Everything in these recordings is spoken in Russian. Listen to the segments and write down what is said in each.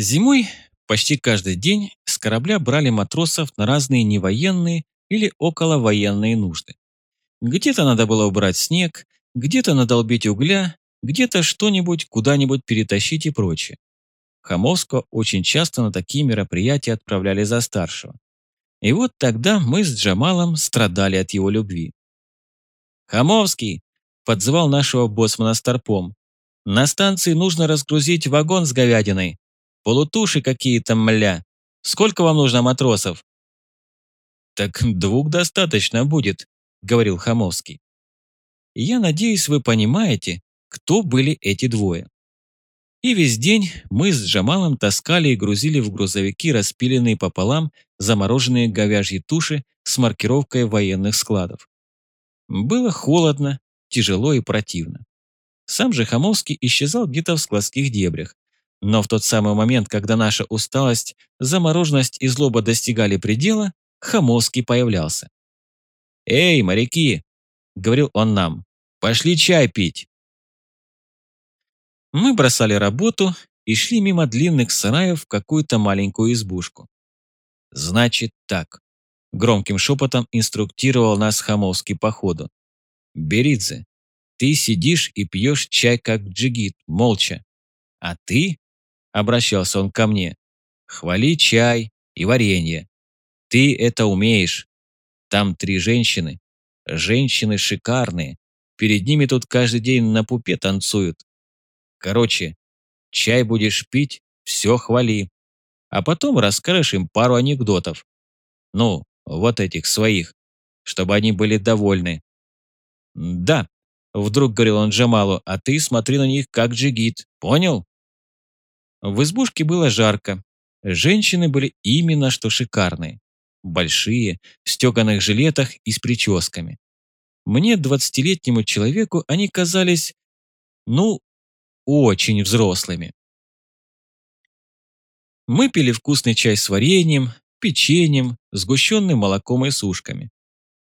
Зимой почти каждый день с корабля брали матросов на разные невоенные или околовоенные нужды. Где-то надо было убрать снег, где-то надолбить угля, где-то что-нибудь куда-нибудь перетащить и прочее. Хамовского очень часто на такие мероприятия отправляли за старшего. И вот тогда мы с Джамалом страдали от его любви. «Хамовский!» – подзывал нашего боссмана Старпом. «На станции нужно разгрузить вагон с говядиной. Полутуши какие-то, мля. Сколько вам нужно матросов?» «Так двух достаточно будет», — говорил Хамовский. «Я надеюсь, вы понимаете, кто были эти двое». И весь день мы с Джамалом таскали и грузили в грузовики распиленные пополам замороженные говяжьи туши с маркировкой военных складов. Было холодно, тяжело и противно. Сам же Хамовский исчезал где-то в складских дебрях, но в тот самый момент, когда наша усталость, замороженность и злоба достигали предела, Хамовский появлялся. «Эй, моряки!» — говорил он нам. «Пошли чай пить!» Мы бросали работу и шли мимо длинных сараев в какую-то маленькую избушку. «Значит так», — громким шепотом инструктировал нас Хамовский по ходу. «Беридзе, ты сидишь и пьешь чай как джигит, молча. А ты обращался он ко мне. «Хвали чай и варенье. Ты это умеешь. Там три женщины. Женщины шикарные. Перед ними тут каждый день на пупе танцуют. Короче, чай будешь пить, все хвали. А потом расскажешь им пару анекдотов. Ну, вот этих своих, чтобы они были довольны. Да, вдруг говорил он Джамалу, а ты смотри на них как джигит, понял? В избушке было жарко. Женщины были именно что шикарные. Большие, в стеганых жилетах и с прическами. Мне, двадцатилетнему человеку, они казались, ну, очень взрослыми. Мы пили вкусный чай с вареньем, печеньем, сгущенным молоком и сушками.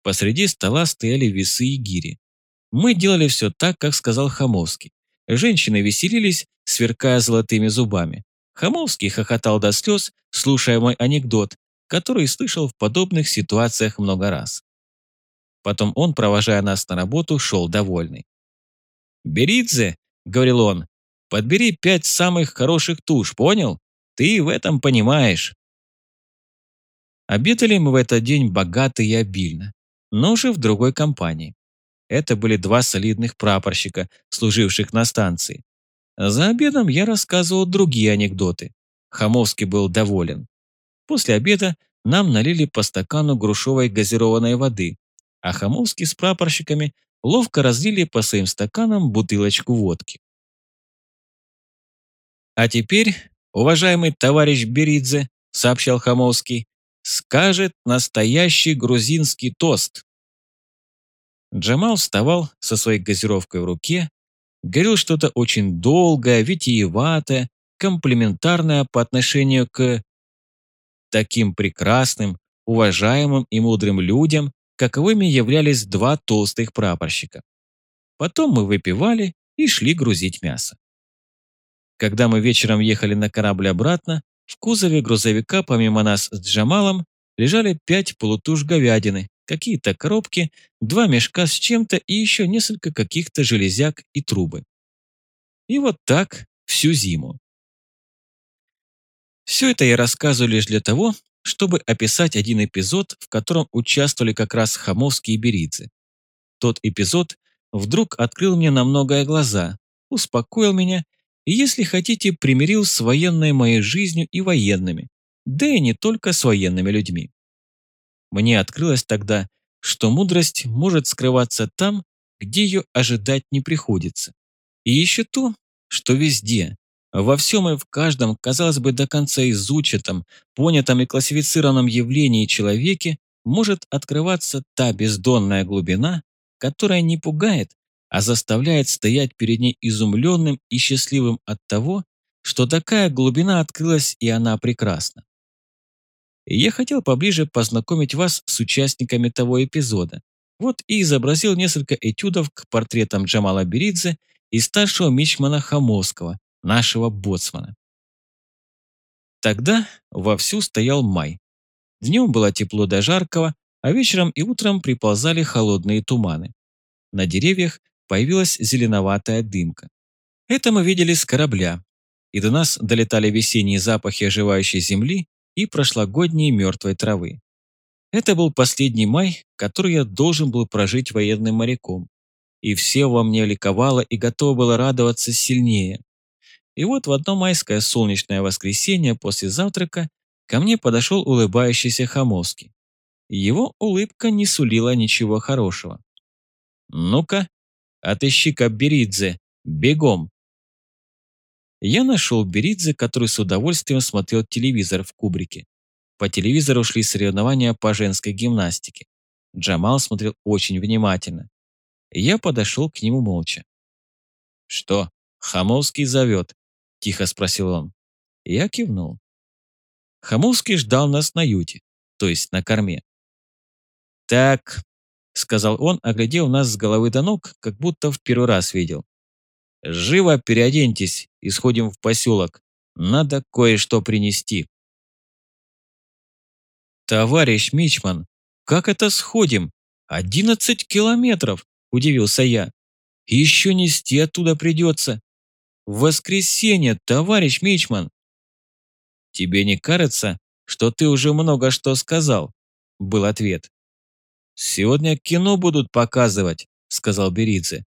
Посреди стола стояли весы и гири. Мы делали все так, как сказал Хамовский. Женщины веселились, сверкая золотыми зубами. Хамовский хохотал до слез, слушая мой анекдот, который слышал в подобных ситуациях много раз. Потом он, провожая нас на работу, шел довольный. «Беридзе», — говорил он, — «подбери пять самых хороших туш, понял? Ты в этом понимаешь». Обедали мы в этот день богато и обильно, но уже в другой компании. Это были два солидных прапорщика, служивших на станции. За обедом я рассказывал другие анекдоты. Хамовский был доволен. После обеда нам налили по стакану грушевой газированной воды, а Хамовский с прапорщиками ловко разлили по своим стаканам бутылочку водки. «А теперь, уважаемый товарищ Беридзе», — сообщал Хамовский, — «скажет настоящий грузинский тост». Джамал вставал со своей газировкой в руке, говорил что-то очень долгое, витиеватое, комплиментарное по отношению к таким прекрасным, уважаемым и мудрым людям, каковыми являлись два толстых прапорщика. Потом мы выпивали и шли грузить мясо. Когда мы вечером ехали на корабль обратно, в кузове грузовика помимо нас с Джамалом лежали пять полутуш говядины, какие-то коробки, два мешка с чем-то и еще несколько каких-то железяк и трубы. И вот так всю зиму. Все это я рассказываю лишь для того, чтобы описать один эпизод, в котором участвовали как раз Хамовский и Беридзе. Тот эпизод вдруг открыл мне на многое глаза, успокоил меня и, если хотите, примирил с военной моей жизнью и военными, да и не только с военными людьми. Мне открылось тогда, что мудрость может скрываться там, где ее ожидать не приходится. И еще то, что везде, во всем и в каждом, казалось бы, до конца изученном, понятом и классифицированном явлении человеке может открываться та бездонная глубина, которая не пугает, а заставляет стоять перед ней изумленным и счастливым от того, что такая глубина открылась и она прекрасна я хотел поближе познакомить вас с участниками того эпизода. Вот и изобразил несколько этюдов к портретам Джамала Беридзе и старшего мичмана Хамовского, нашего боцмана. Тогда вовсю стоял май. Днем было тепло до жаркого, а вечером и утром приползали холодные туманы. На деревьях появилась зеленоватая дымка. Это мы видели с корабля, и до нас долетали весенние запахи оживающей земли и прошлогодней мертвой травы. Это был последний май, который я должен был прожить военным моряком. И все во мне ликовало и готово было радоваться сильнее. И вот в одно майское солнечное воскресенье после завтрака ко мне подошел улыбающийся Хамовский. Его улыбка не сулила ничего хорошего. «Ну-ка, отыщи-ка Беридзе, бегом!» Я нашел Беридзе, который с удовольствием смотрел телевизор в кубрике. По телевизору шли соревнования по женской гимнастике. Джамал смотрел очень внимательно. Я подошел к нему молча. «Что, Хамовский зовет?» – тихо спросил он. Я кивнул. Хамовский ждал нас на юте, то есть на корме. «Так», — сказал он, оглядел нас с головы до ног, как будто в первый раз видел. «Живо переоденьтесь и сходим в поселок. Надо кое-что принести». «Товарищ Мичман, как это сходим? Одиннадцать километров!» – удивился я. «Еще нести оттуда придется. В воскресенье, товарищ Мичман!» «Тебе не кажется, что ты уже много что сказал?» – был ответ. «Сегодня кино будут показывать», – сказал Беридзе.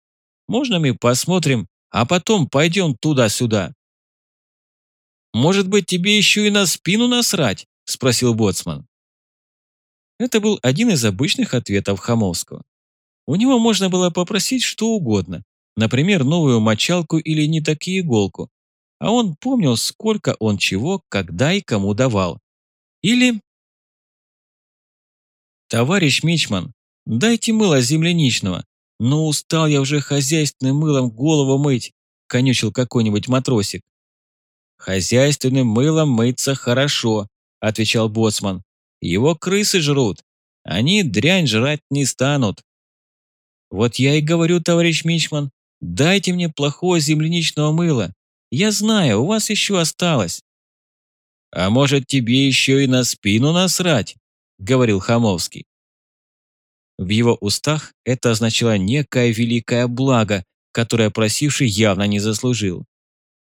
«Можно мы посмотрим, а потом пойдем туда-сюда?» «Может быть, тебе еще и на спину насрать?» – спросил Боцман. Это был один из обычных ответов Хамовского. У него можно было попросить что угодно, например, новую мочалку или не такие иголку, а он помнил, сколько он чего, когда и кому давал. Или «Товарищ Мичман, дайте мыло земляничного. Но устал я уже хозяйственным мылом голову мыть», – конючил какой-нибудь матросик. «Хозяйственным мылом мыться хорошо», – отвечал боцман. «Его крысы жрут. Они дрянь жрать не станут». «Вот я и говорю, товарищ Мичман, дайте мне плохого земляничного мыла. Я знаю, у вас еще осталось». «А может, тебе еще и на спину насрать?» – говорил Хамовский. В его устах это означало некое великое благо, которое просивший явно не заслужил.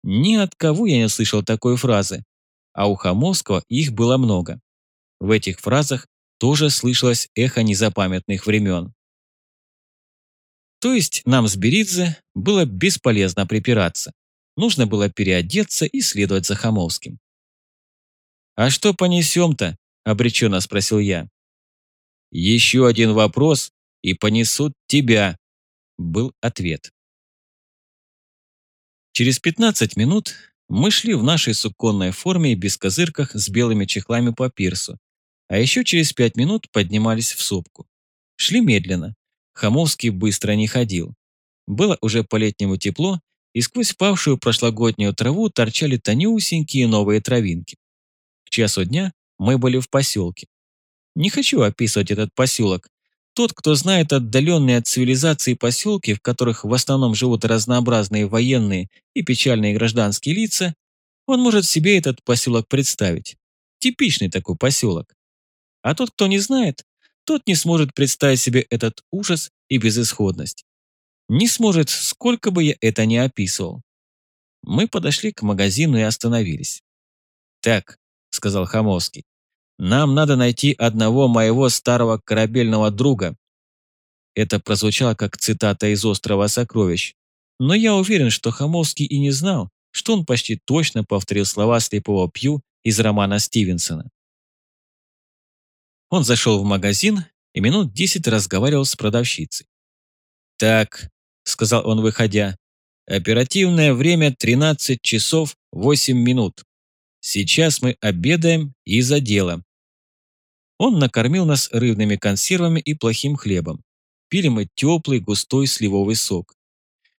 Ни от кого я не слышал такой фразы, а у Хамовского их было много. В этих фразах тоже слышалось эхо незапамятных времен. То есть нам с Беридзе было бесполезно припираться. Нужно было переодеться и следовать за Хамовским. «А что понесем-то?» – обреченно спросил я. «Еще один вопрос, и понесут тебя», – был ответ. Через 15 минут мы шли в нашей суконной форме и без козырках с белыми чехлами по пирсу, а еще через 5 минут поднимались в сопку. Шли медленно. Хамовский быстро не ходил. Было уже по-летнему тепло, и сквозь павшую прошлогоднюю траву торчали тонюсенькие новые травинки. К часу дня мы были в поселке. Не хочу описывать этот поселок. Тот, кто знает отдаленные от цивилизации поселки, в которых в основном живут разнообразные военные и печальные гражданские лица, он может себе этот поселок представить. Типичный такой поселок. А тот, кто не знает, тот не сможет представить себе этот ужас и безысходность. Не сможет, сколько бы я это ни описывал. Мы подошли к магазину и остановились. «Так», — сказал Хамовский, нам надо найти одного моего старого корабельного друга». Это прозвучало как цитата из «Острова сокровищ». Но я уверен, что Хамовский и не знал, что он почти точно повторил слова слепого Пью из романа Стивенсона. Он зашел в магазин и минут десять разговаривал с продавщицей. «Так», — сказал он, выходя, — «оперативное время 13 часов 8 минут. Сейчас мы обедаем и за дело. Он накормил нас рыбными консервами и плохим хлебом. Пили мы теплый густой сливовый сок.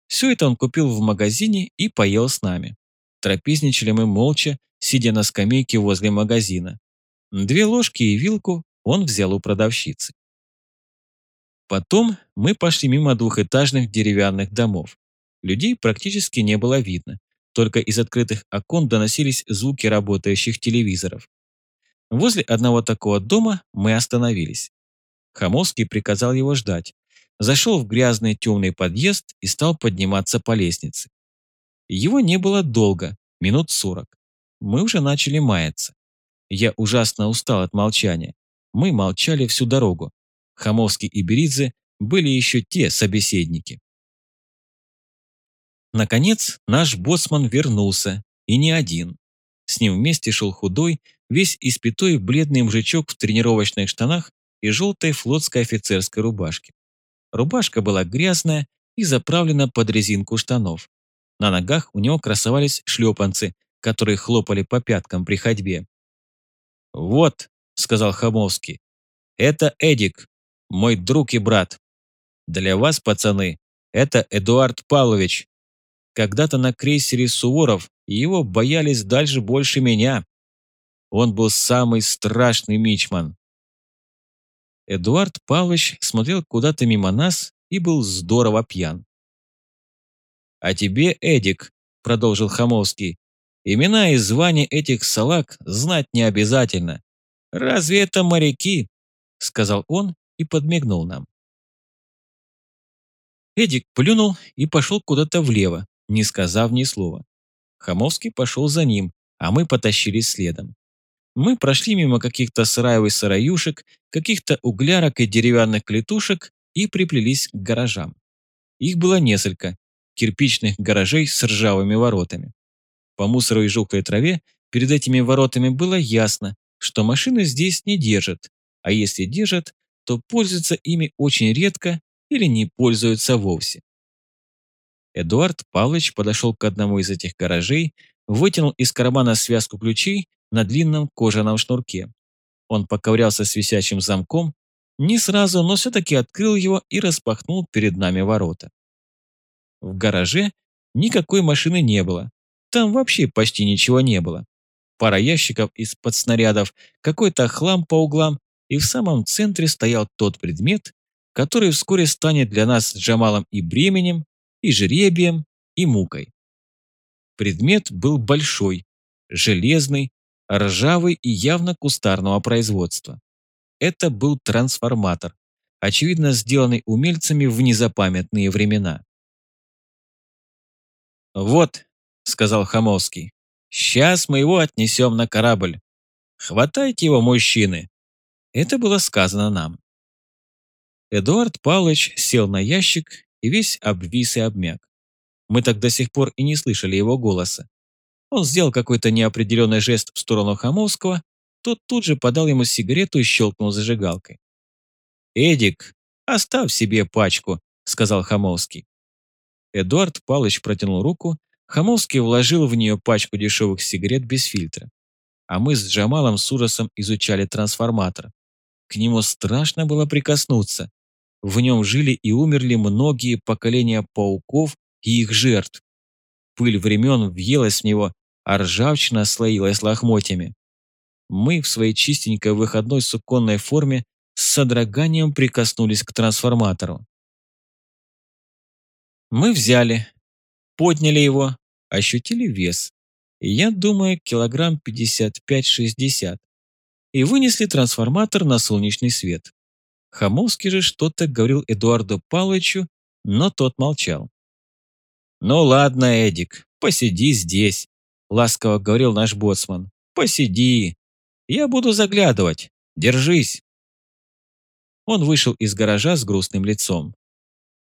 Все это он купил в магазине и поел с нами. Трапезничали мы молча, сидя на скамейке возле магазина. Две ложки и вилку он взял у продавщицы. Потом мы пошли мимо двухэтажных деревянных домов. Людей практически не было видно, только из открытых окон доносились звуки работающих телевизоров. Возле одного такого дома мы остановились. Хамовский приказал его ждать. Зашел в грязный темный подъезд и стал подниматься по лестнице. Его не было долго, минут сорок. Мы уже начали маяться. Я ужасно устал от молчания. Мы молчали всю дорогу. Хамовский и Беридзе были еще те собеседники. Наконец, наш боссман вернулся, и не один. С ним вместе шел худой, весь испятой бледный мужичок в тренировочных штанах и желтой флотской офицерской рубашке. Рубашка была грязная и заправлена под резинку штанов. На ногах у него красовались шлепанцы, которые хлопали по пяткам при ходьбе. «Вот», — сказал Хамовский, — «это Эдик, мой друг и брат. Для вас, пацаны, это Эдуард Павлович, когда-то на крейсере «Суворов» его боялись дальше больше меня. Он был самый страшный мичман. Эдуард Павлович смотрел куда-то мимо нас и был здорово пьян. «А тебе, Эдик», — продолжил Хамовский, «имена и звания этих салаг знать не обязательно. Разве это моряки?» — сказал он и подмигнул нам. Эдик плюнул и пошел куда-то влево, не сказав ни слова. Хамовский пошел за ним, а мы потащились следом. Мы прошли мимо каких-то сараев и сараюшек, каких-то углярок и деревянных клетушек и приплелись к гаражам. Их было несколько, кирпичных гаражей с ржавыми воротами. По мусору и желтой траве перед этими воротами было ясно, что машины здесь не держат, а если держат, то пользуются ими очень редко или не пользуются вовсе. Эдуард Павлович подошел к одному из этих гаражей, вытянул из кармана связку ключей на длинном кожаном шнурке. Он поковырялся с висячим замком, не сразу, но все-таки открыл его и распахнул перед нами ворота. В гараже никакой машины не было. Там вообще почти ничего не было. Пара ящиков из-под снарядов, какой-то хлам по углам, и в самом центре стоял тот предмет, который вскоре станет для нас с Джамалом и бременем, и жребием, и мукой. Предмет был большой, железный, ржавый и явно кустарного производства. Это был трансформатор, очевидно сделанный умельцами в незапамятные времена. «Вот», — сказал Хамовский, — «сейчас мы его отнесем на корабль. Хватайте его, мужчины». Это было сказано нам. Эдуард Павлович сел на ящик и весь обвис и обмяк. Мы так до сих пор и не слышали его голоса. Он сделал какой-то неопределенный жест в сторону Хамовского, тот тут же подал ему сигарету и щелкнул зажигалкой. «Эдик, оставь себе пачку», — сказал Хамовский. Эдуард Павлович протянул руку, Хамовский вложил в нее пачку дешевых сигарет без фильтра. А мы с Джамалом с ужасом изучали трансформатор. К нему страшно было прикоснуться. В нем жили и умерли многие поколения пауков и их жертв. Пыль времен въелась в него, а ржавчина слоилась лохмотьями. Мы в своей чистенькой выходной суконной форме с содроганием прикоснулись к трансформатору. Мы взяли, подняли его, ощутили вес. Я думаю, килограмм 55-60. И вынесли трансформатор на солнечный свет. Хамовский же что-то говорил Эдуарду Павловичу, но тот молчал. «Ну ладно, Эдик, посиди здесь», — ласково говорил наш боцман. «Посиди. Я буду заглядывать. Держись». Он вышел из гаража с грустным лицом.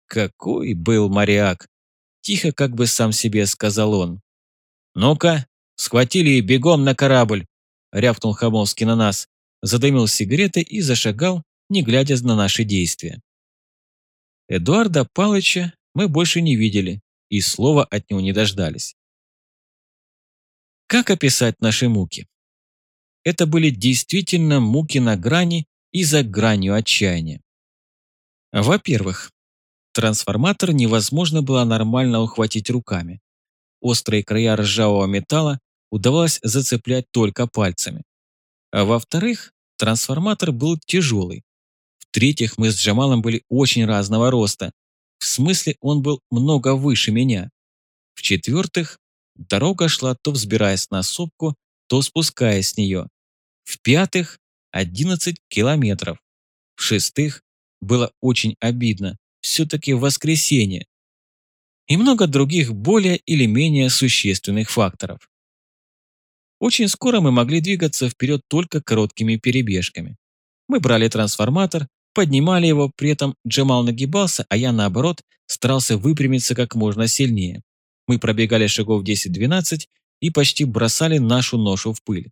«Какой был моряк!» Тихо, как бы сам себе сказал он. «Ну-ка, схватили и бегом на корабль!» рявкнул Хамовский на нас, задымил сигареты и зашагал, не глядя на наши действия. Эдуарда Палыча мы больше не видели и слова от него не дождались. Как описать наши муки? Это были действительно муки на грани и за гранью отчаяния. Во-первых, трансформатор невозможно было нормально ухватить руками. Острые края ржавого металла удавалось зацеплять только пальцами. А во-вторых, трансформатор был тяжелый, в-третьих, мы с Джамалом были очень разного роста. В смысле, он был много выше меня. В-четвертых, Дорога шла то взбираясь на сопку, то спускаясь с нее. В-пятых, 11 километров. В-шестых, было очень обидно, все-таки воскресенье. И много других более или менее существенных факторов. Очень скоро мы могли двигаться вперед только короткими перебежками. Мы брали трансформатор, поднимали его, при этом Джамал нагибался, а я, наоборот, старался выпрямиться как можно сильнее. Мы пробегали шагов 10-12 и почти бросали нашу ношу в пыль.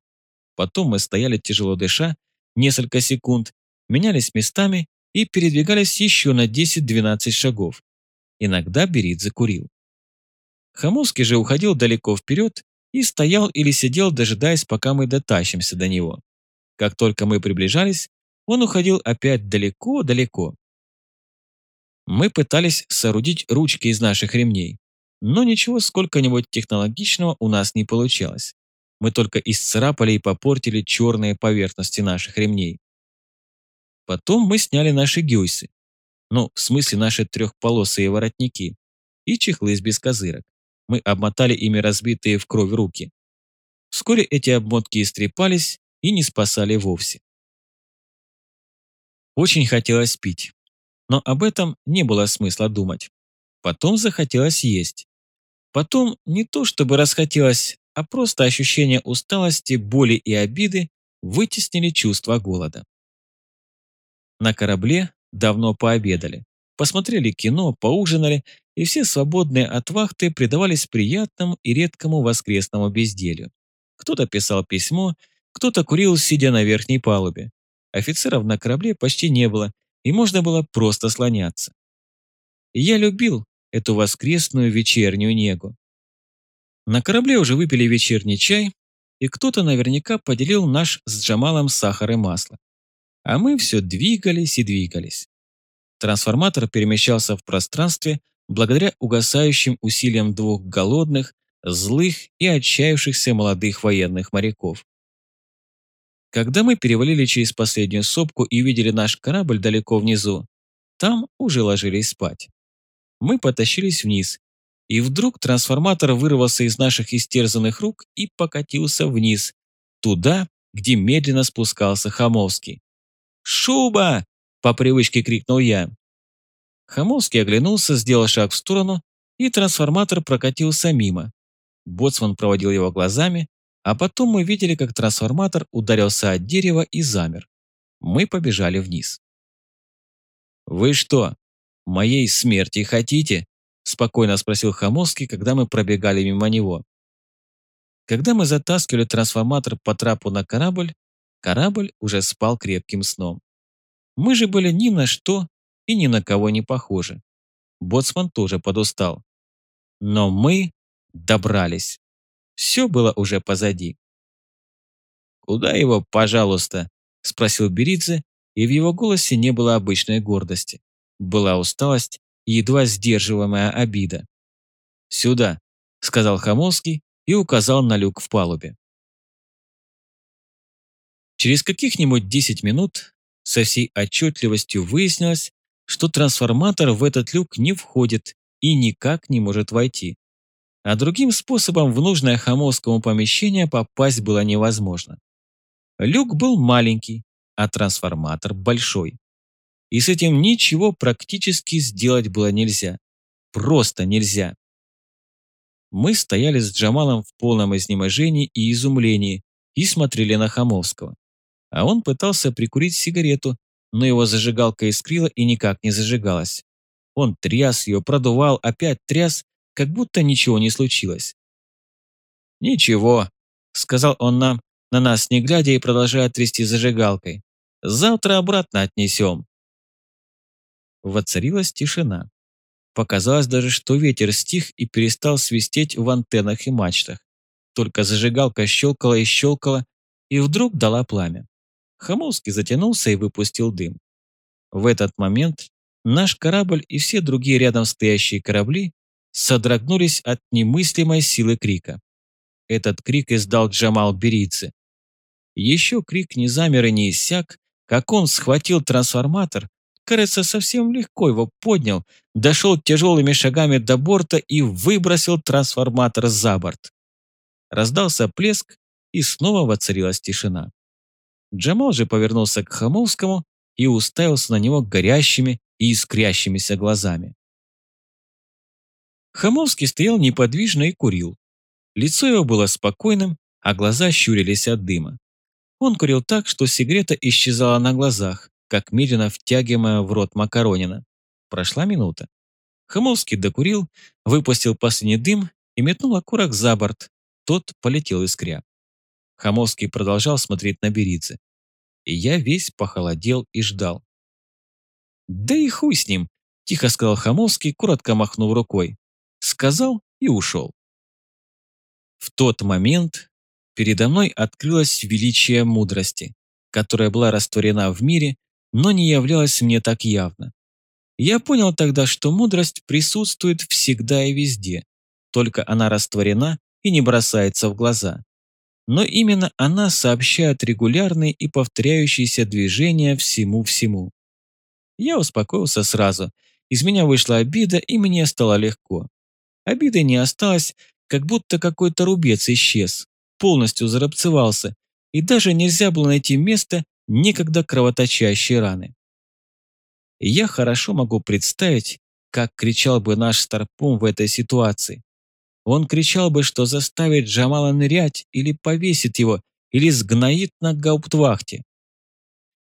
Потом мы стояли тяжело дыша, несколько секунд, менялись местами и передвигались еще на 10-12 шагов. Иногда Берит закурил. Хамовский же уходил далеко вперед и стоял или сидел, дожидаясь, пока мы дотащимся до него. Как только мы приближались, он уходил опять далеко-далеко. Мы пытались соорудить ручки из наших ремней, но ничего сколько-нибудь технологичного у нас не получалось. Мы только исцарапали и попортили черные поверхности наших ремней. Потом мы сняли наши гюйсы, ну, в смысле наши трехполосые воротники, и чехлы из бескозырок. Мы обмотали ими разбитые в кровь руки. Вскоре эти обмотки истрепались и не спасали вовсе. Очень хотелось пить, но об этом не было смысла думать. Потом захотелось есть. Потом не то чтобы расхотелось, а просто ощущение усталости, боли и обиды вытеснили чувство голода. На корабле давно пообедали, посмотрели кино, поужинали, и все свободные от вахты предавались приятному и редкому воскресному безделью. Кто-то писал письмо, кто-то курил, сидя на верхней палубе. Офицеров на корабле почти не было, и можно было просто слоняться. Я любил эту воскресную вечернюю негу. На корабле уже выпили вечерний чай, и кто-то наверняка поделил наш с Джамалом сахар и масло. А мы все двигались и двигались. Трансформатор перемещался в пространстве благодаря угасающим усилиям двух голодных, злых и отчаявшихся молодых военных моряков. Когда мы перевалили через последнюю сопку и увидели наш корабль далеко внизу, там уже ложились спать. Мы потащились вниз, и вдруг трансформатор вырвался из наших истерзанных рук и покатился вниз, туда, где медленно спускался Хамовский. «Шуба!» – по привычке крикнул я. Хамовский оглянулся, сделал шаг в сторону, и трансформатор прокатился мимо. Боцман проводил его глазами, а потом мы видели, как трансформатор ударился от дерева и замер. Мы побежали вниз. «Вы что, моей смерти хотите?» – спокойно спросил Хамовский, когда мы пробегали мимо него. Когда мы затаскивали трансформатор по трапу на корабль, Корабль уже спал крепким сном. Мы же были ни на что и ни на кого не похожи. Боцман тоже подустал. Но мы добрались. Все было уже позади. «Куда его, пожалуйста?» – спросил Беридзе, и в его голосе не было обычной гордости. Была усталость и едва сдерживаемая обида. «Сюда», – сказал Хамовский и указал на люк в палубе. Через каких-нибудь 10 минут со всей отчетливостью выяснилось, что трансформатор в этот люк не входит и никак не может войти. А другим способом в нужное хамовскому помещение попасть было невозможно. Люк был маленький, а трансформатор большой. И с этим ничего практически сделать было нельзя. Просто нельзя. Мы стояли с Джамалом в полном изнеможении и изумлении и смотрели на Хамовского а он пытался прикурить сигарету, но его зажигалка искрила и никак не зажигалась. Он тряс ее, продувал, опять тряс, как будто ничего не случилось. «Ничего», — сказал он нам, на нас не глядя и продолжая трясти зажигалкой. «Завтра обратно отнесем». Воцарилась тишина. Показалось даже, что ветер стих и перестал свистеть в антеннах и мачтах. Только зажигалка щелкала и щелкала, и вдруг дала пламя. Хамовский затянулся и выпустил дым. В этот момент наш корабль и все другие рядом стоящие корабли содрогнулись от немыслимой силы крика. Этот крик издал Джамал Беридзе. Еще крик не замер и не иссяк, как он схватил трансформатор, кажется, совсем легко его поднял, дошел тяжелыми шагами до борта и выбросил трансформатор за борт. Раздался плеск, и снова воцарилась тишина. Джамал же повернулся к Хамовскому и уставился на него горящими и искрящимися глазами. Хамовский стоял неподвижно и курил. Лицо его было спокойным, а глаза щурились от дыма. Он курил так, что сигарета исчезала на глазах, как медленно втягиваемая в рот макаронина. Прошла минута. Хамовский докурил, выпустил последний дым и метнул окурок за борт. Тот полетел искря. Хамовский продолжал смотреть на Беридзе. И я весь похолодел и ждал. «Да и хуй с ним», – тихо сказал Хамовский, коротко махнув рукой. Сказал и ушел. В тот момент передо мной открылось величие мудрости, которая была растворена в мире, но не являлась мне так явно. Я понял тогда, что мудрость присутствует всегда и везде, только она растворена и не бросается в глаза. Но именно она сообщает регулярные и повторяющиеся движения всему-всему. Я успокоился сразу, из меня вышла обида, и мне стало легко. Обиды не осталось, как будто какой-то рубец исчез, полностью зарубцевался, и даже нельзя было найти место некогда кровоточащей раны. Я хорошо могу представить, как кричал бы наш Старпом в этой ситуации. Он кричал бы, что заставит Джамала нырять или повесит его, или сгноит на гауптвахте.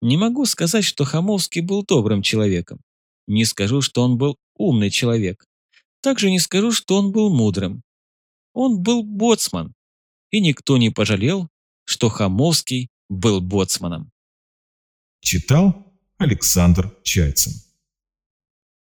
Не могу сказать, что Хамовский был добрым человеком. Не скажу, что он был умный человек. Также не скажу, что он был мудрым. Он был боцман, и никто не пожалел, что Хамовский был боцманом. Читал Александр Чайцин